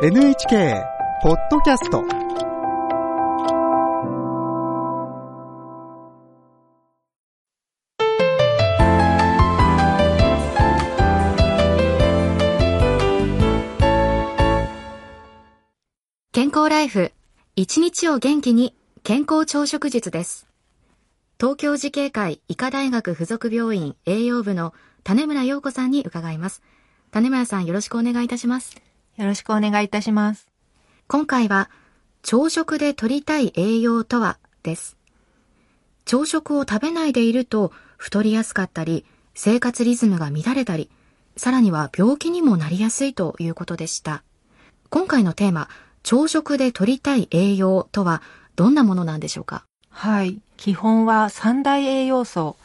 NHK ポッドキャスト健康ライフ。一日を元気に健康朝食術です。東京慈恵会医科大学附属病院栄養部の種村陽子さんに伺います。種村さんよろしくお願いいたします。よろしくお願いいたします。今回は朝食で摂りたい栄養とはです朝食を食べないでいると太りやすかったり生活リズムが乱れたりさらには病気にもなりやすいということでした今回のテーマ朝食で摂りたい栄養とはどんなものなんでしょうか？はい。基本は三大栄養素、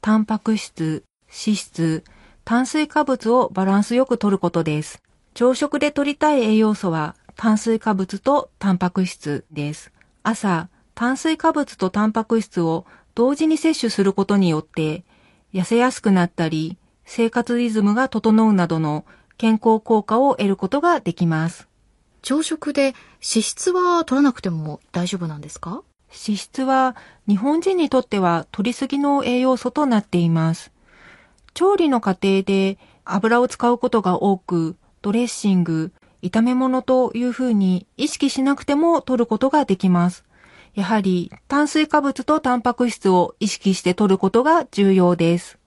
タンパク質、脂質、炭水化物をバランスよく摂ることです。朝食で摂りたい栄養素は炭水化物とタンパク質です。朝、炭水化物とタンパク質を同時に摂取することによって、痩せやすくなったり、生活リズムが整うなどの健康効果を得ることができます。朝食で脂質は取らなくても大丈夫なんですか脂質は日本人にとっては取りすぎの栄養素となっています。調理の過程で油を使うことが多く、ドレッシング、炒め物というふうに意識しなくても取ることができます。やはり炭水化物とタンパク質を意識して取ることが重要です。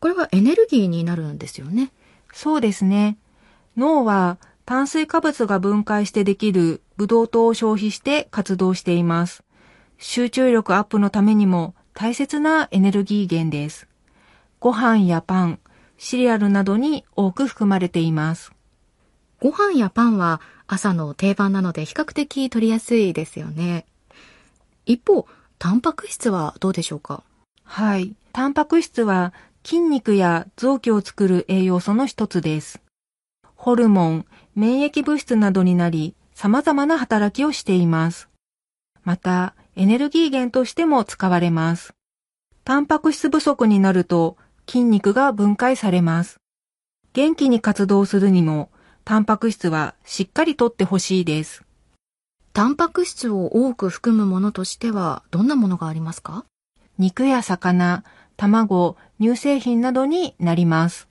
これはエネルギーになるんですよねそうですね。脳は炭水化物が分解してできるブドウ糖を消費して活動しています。集中力アップのためにも大切なエネルギー源です。ご飯やパン、シリアルなどに多く含まれています。ご飯やパンは朝の定番なので比較的取りやすいですよね。一方、タンパク質はどうでしょうか？はい。タンパク質は筋肉や臓器を作る栄養素の一つです。ホルモン、免疫物質などになり、様々な働きをしています。また、エネルギー源としても使われます。タンパク質不足になると筋肉が分解されます。元気に活動するにも、タンパク質はしっかりとってほしいです。タンパク質を多く含むものとしてはどんなものがありますか？肉や魚、卵、乳製品などになります。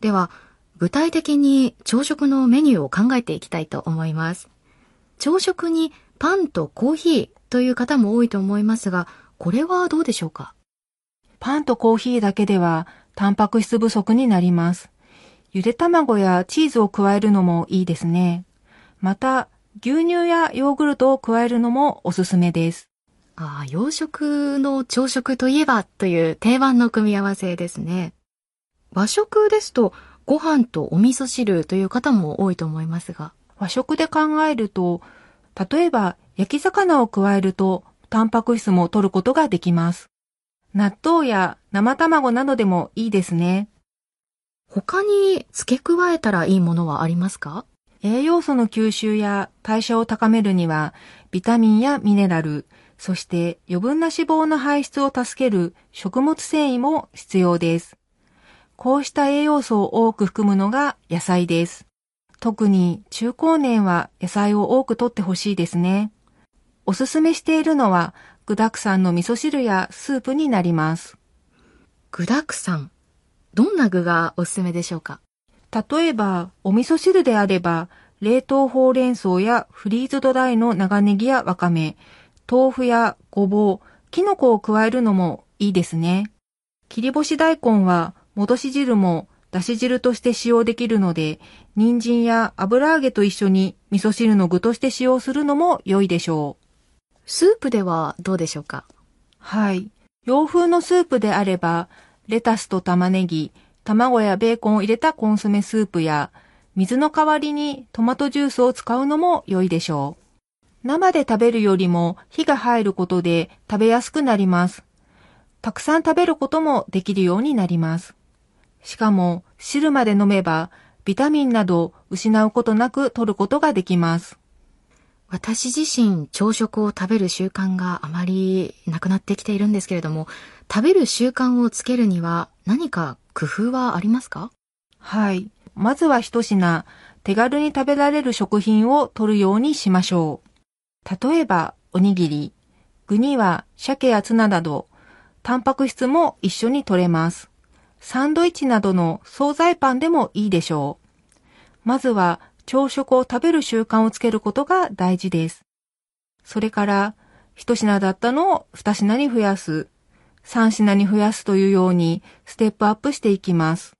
では、具体的に朝食のメニューを考えていきたいと思います。朝食にパンとコーヒーという方も多いと思いますが、これはどうでしょうか？パンとコーヒーだけではタンパク質不足になります。ゆで卵やチーズを加えるのもいいですね。また、牛乳やヨーグルトを加えるのもおすすめです。ああ、洋食の朝食といえばという定番の組み合わせですね。和食ですとご飯とお味噌汁という方も多いと思いますが、和食で考えると、例えば焼き魚を加えるとタンパク質も取ることができます。納豆や生卵などでもいいですね。他に付け加えたらいいものはありますか？栄養素の吸収や代謝を高めるには、ビタミンやミネラル、そして余分な脂肪の排出を助ける食物繊維も必要です。こうした栄養素を多く含むのが野菜です。特に中高年は野菜を多く摂ってほしいですね。おすすめしているのは具沢山の味噌汁やスープになります。具沢山。どんな具がおすすめでしょうか？例えば、お味噌汁であれば、冷凍ほうれん草やフリーズドライの長ネギやわかめ、豆腐やごぼう、きのこを加えるのもいいですね。切り干し大根は、戻し汁もだし汁として使用できるので、人参や油揚げと一緒に味噌汁の具として使用するのも良いでしょう。スープではどうでしょうか？はい。洋風のスープであれば、レタスと玉ねぎ、卵やベーコンを入れたコンソメスープや、水の代わりにトマトジュースを使うのも良いでしょう。生で食べるよりも火が入ることで食べやすくなります。たくさん食べることもできるようになります。しかも、汁まで飲めば、ビタミンなど失うことなく取ることができます。私自身朝食を食べる習慣があまりなくなってきているんですけれども、食べる習慣をつけるには何か工夫はありますか？はい。まずは一品、手軽に食べられる食品を取るようにしましょう。例えば、おにぎり。具には鮭やツナなど、タンパク質も一緒に取れます。サンドイッチなどの惣菜パンでもいいでしょう。まずは朝食を食べる習慣をつけることが大事です。それから、一品だったのを二品に増やす、三品に増やすというようにステップアップしていきます。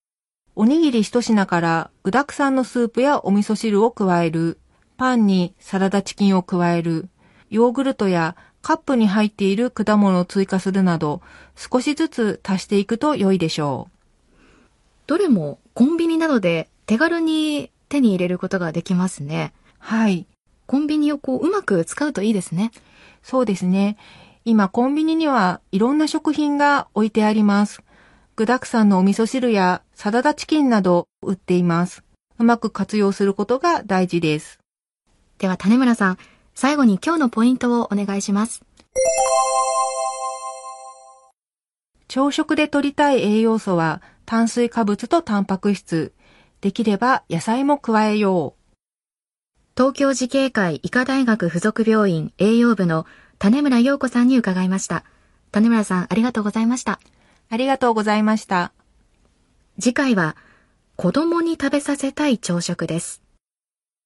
おにぎり一品から具沢山のスープやお味噌汁を加える、パンにサラダチキンを加える、ヨーグルトやカップに入っている果物を追加するなど、少しずつ足していくと良いでしょう。どれもコンビニなどで手軽に手に入れることができますね。はい。コンビニをこううまく使うといいですね。そうですね。今コンビニにはいろんな食品が置いてあります。具沢山のお味噌汁やサラダチキンなど売っています。うまく活用することが大事です。では種村さん、最後に今日のポイントをお願いします。朝食で摂りたい栄養素は炭水化物とタンパク質。できれば野菜も加えよう。東京慈恵会医科大学附属病院栄養部の種村陽子さんに伺いました。種村さん、ありがとうございました。ありがとうございました。次回は、子供に食べさせたい朝食です。